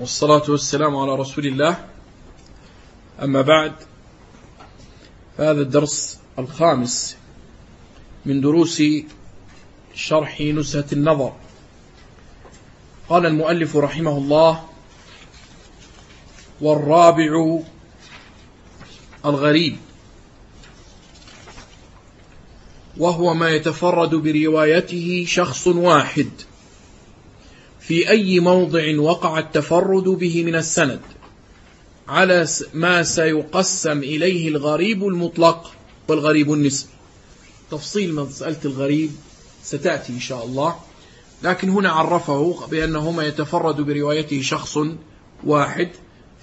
والصلاة والسلام على رسول الله. أما بعد فهذا الدرس الخامس من دروس شرح نزهة النظر. قال المؤلف رحمه الله والرابع الغريب وهو ما يتفرد بروايته شخص واحد. في أي موضع وقع التفرد به من السند على ما سيقسم إليه الغريب المطلق والغريب النسبي تفصيل مسألة الغريب ستأتي إن شاء الله. لكن هنا عرفه بأنه ما يتفرد بروايته شخص واحد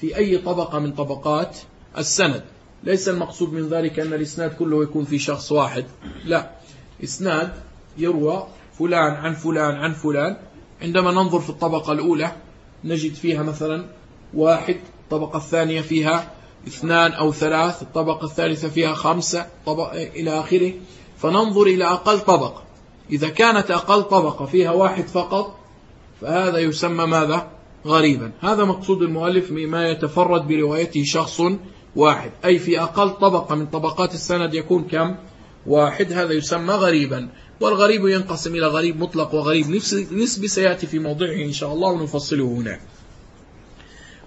في أي طبقة من طبقات السند. ليس المقصود من ذلك أن الإسناد كله يكون في شخص واحد. لا إسناد يروى فلان عن فلان عن فلان عندما ننظر في الطبقة الأولى نجد فيها مثلا واحد الطبقة الثانية فيها اثنان أو ثلاث الطبقة الثالثة فيها خمسة طبق إلى آخره. فننظر إلى أقل طبقة. إذا كانت أقل طبقة فيها واحد فقط فهذا يسمى ماذا؟ غريبا. هذا مقصود المؤلف ما يتفرد بروايته شخص واحد. أي في أقل طبقة من طبقات السند يكون كم؟ واحد. هذا يسمى غريبا. والغريب ينقسم إلى غريب مطلق وغريب. نسبي سيأتي في موضعه إن شاء الله ونفصله هنا.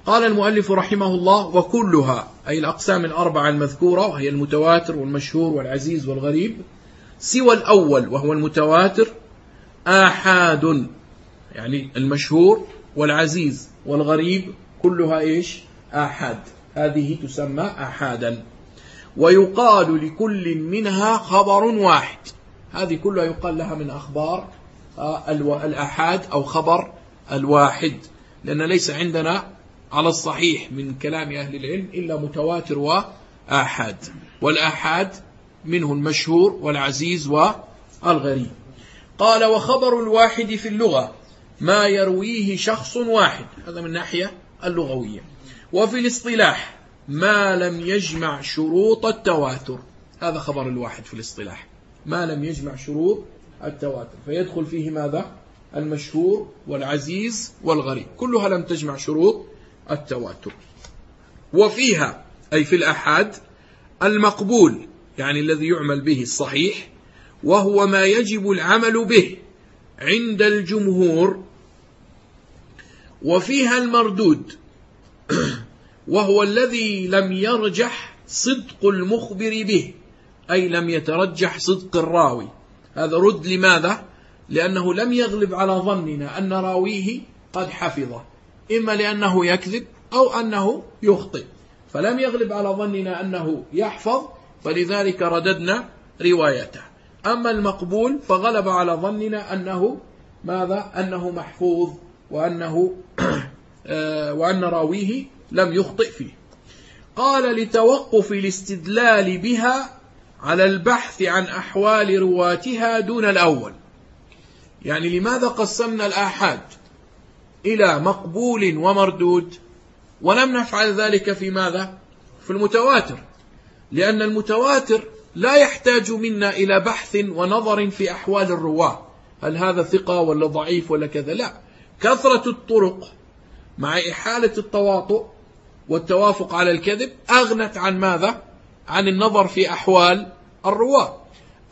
قال المؤلف رحمه الله وكلها أي الأقسام الأربعة المذكورة وهي المتواتر والمشهور والعزيز والغريب سوى الأول وهو المتواتر آحاد يعني المشهور والعزيز والغريب. كلها إيش؟ آحاد. هذه تسمى آحادا. ويقال لكل منها خبر واحد. هذه كلها يقال لها من أخبار آه، الأحاد أو خبر الواحد لأن ليس عندنا على الصحيح من كلام أهل العلم إلا متواتر وآحاد. والآحاد منه المشهور والعزيز والغريب. قال وخبر الواحد في اللغة ما يرويه شخص واحد. هذا من ناحية اللغوية. وفي الاصطلاح ما لم يجمع شروط التواتر. هذا خبر الواحد في الاصطلاح. ما لم يجمع شروط التواتر. فيدخل فيه ماذا؟ المشهور والعزيز والغريب. كلها لم تجمع شروط التواتر. وفيها أي في الأحاد المقبول يعني الذي يعمل به الصحيح وهو ما يجب العمل به عند الجمهور. وفيها المردود وهو الذي لم يرجح صدق المخبر به. أي لم يترجح صدق الراوي. هذا رد لماذا؟ لأنه لم يغلب على ظننا أن راويه قد حفظه. إما لأنه يكذب أو أنه يخطئ. فلم يغلب على ظننا أنه يحفظ فلذلك رددنا روايته. أما المقبول فغلب على ظننا أنه ماذا؟ أنه محفوظ وأنه آه، وأن راويه لم يخطئ فيه. قال لتوقف الاستدلال بها على البحث عن أحوال رواتها دون الأول. يعني لماذا قسمنا الآحاد إلى مقبول ومردود؟ ولم نفعل ذلك في ماذا؟ في المتواتر. لأن المتواتر لا يحتاج منا إلى بحث ونظر في أحوال الرواة. هل هذا ثقة ولا ضعيف ولا كذا؟ لا. كثرة الطرق مع إحالة التواطؤ والتوافق على الكذب أغنت عن ماذا؟ عن النظر في أحوال الرواة.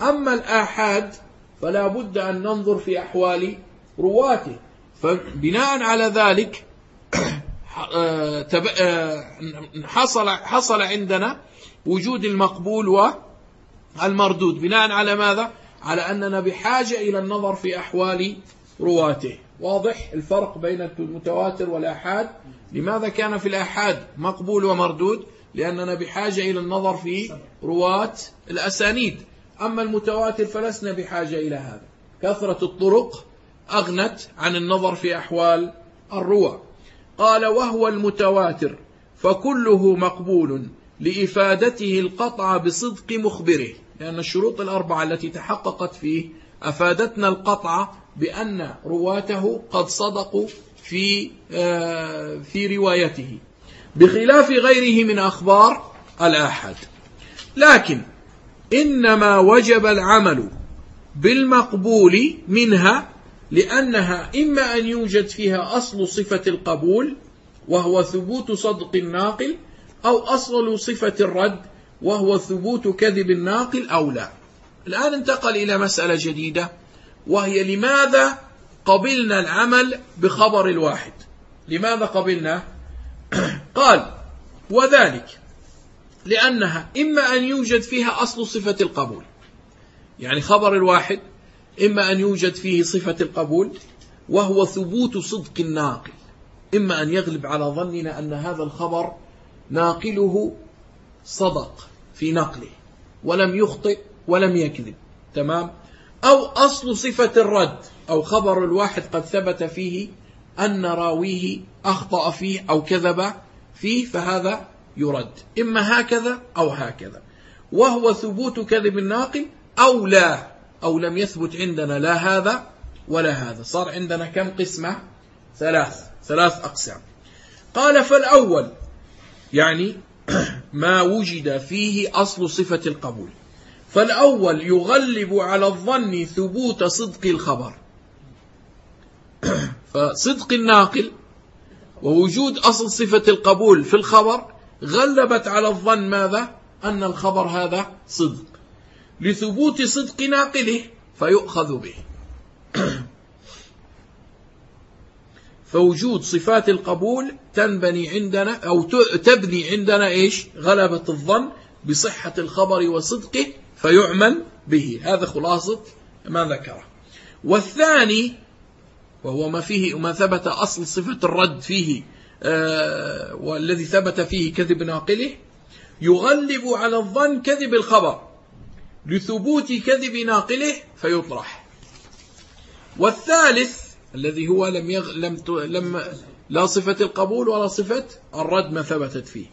أما الآحاد فلا بد أن ننظر في أحوال رواته. فبناء على ذلك حصل حصل عندنا وجود المقبول والمردود. بناء على ماذا؟ على أننا بحاجة إلى النظر في أحوال رواته. واضح الفرق بين المتواتر والآحاد؟ لماذا كان في الآحاد مقبول ومردود؟ لأننا بحاجة إلى النظر في رواة الأسانيد. أما المتواتر فلسنا بحاجة إلى هذا. كثرة الطرق أغنت عن النظر في أحوال الرواة. قال وهو المتواتر فكله مقبول لإفادته القطع بصدق مخبره. لأن الشروط الأربعة التي تحققت فيه أفادتنا القطع بأن رواته قد صدقوا في آه، في روايته. بخلاف غيره من أخبار الآحاد. لكن إنما وجب العمل بالمقبول منها لأنها إما أن يوجد فيها أصل صفة القبول وهو ثبوت صدق الناقل أو أصل صفة الرد وهو ثبوت كذب الناقل أو لا. الآن انتقل إلى مسألة جديدة وهي لماذا قبلنا العمل بخبر الواحد؟ لماذا قبلنا؟ قال وذلك لأنها إما أن يوجد فيها أصل صفة القبول يعني خبر الواحد إما أن يوجد فيه صفة القبول وهو ثبوت صدق الناقل إما أن يغلب على ظننا أن هذا الخبر ناقله صدق في نقله ولم يخطئ ولم يكذب تمام؟ أو أصل صفة الرد أو خبر الواحد قد ثبت فيه أن راويه أخطأ فيه أو كذب فيه فهذا يرد. إما هكذا أو هكذا. وهو ثبوت كذب الناقل أو لا أو لم يثبت عندنا لا هذا ولا هذا. صار عندنا كم قسمة؟ ثلاث ثلاث أقسام. قال فالأول يعني ما وجد فيه أصل صفة القبول. فالأول يغلب على الظن ثبوت صدق الخبر. فصدق الناقل ووجود أصل صفة القبول في الخبر غلبت على الظن ماذا؟ أن الخبر هذا صدق. لثبوت صدق ناقله فيؤخذ به. فوجود صفات القبول تنبني عندنا أو تبني عندنا إيش؟ غلبة الظن بصحة الخبر وصدقه فيعمل به. هذا خلاصة ما ذكره. والثاني وهو ما فيه وما ثبت أصل صفة الرد فيه آه والذي ثبت فيه كذب ناقله يغلب على الظن كذب الخبر لثبوت كذب ناقله فيطرح. والثالث الذي هو لم يغ... لم ت... لم لا صفة القبول ولا صفة الرد ما ثبتت فيه.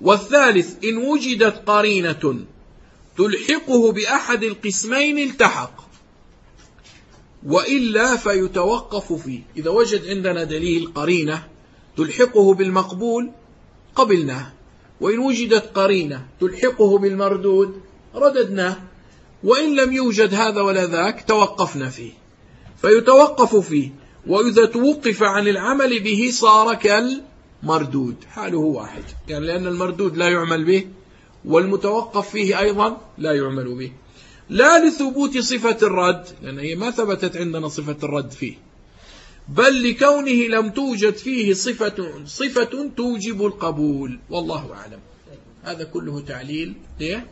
والثالث إن وجدت قرينة تلحقه بأحد القسمين التحق. وإلا فيتوقف فيه. إذا وجد عندنا دليل قرينة تلحقه بالمقبول قبلناه. وإن وجدت قرينة تلحقه بالمردود رددناه. وإن لم يوجد هذا ولا ذاك توقفنا فيه. فيتوقف فيه. وإذا توقف عن العمل به صار كالمردود. حاله واحد. يعني لأن المردود لا يعمل به والمتوقف فيه أيضا لا يعمل به. لا لثبوت صفة الرد لأن هي ما ثبتت عندنا صفة الرد فيه. بل لكونه لم توجد فيه صفة, صفة توجب القبول والله أعلم. هذا كله تعليل. ليه؟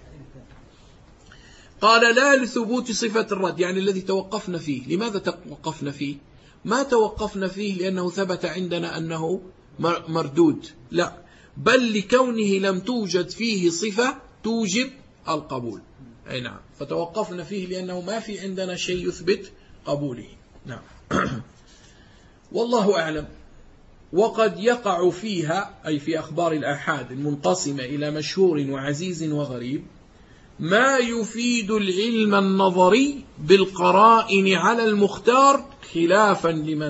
قال لا لثبوت صفة الرد يعني الذي توقفنا فيه. لماذا توقفنا فيه؟ ما توقفنا فيه لأنه ثبت عندنا أنه مردود. لا. بل لكونه لم توجد فيه صفة توجب القبول. أي نعم. فتوقفنا فيه لأنه ما في عندنا شيء يثبت قبوله. نعم. والله أعلم. وقد يقع فيها أي في أخبار الآحاد المنقسمة إلى مشهور وعزيز وغريب ما يفيد العلم النظري بالقرائن على المختار خلافا لمن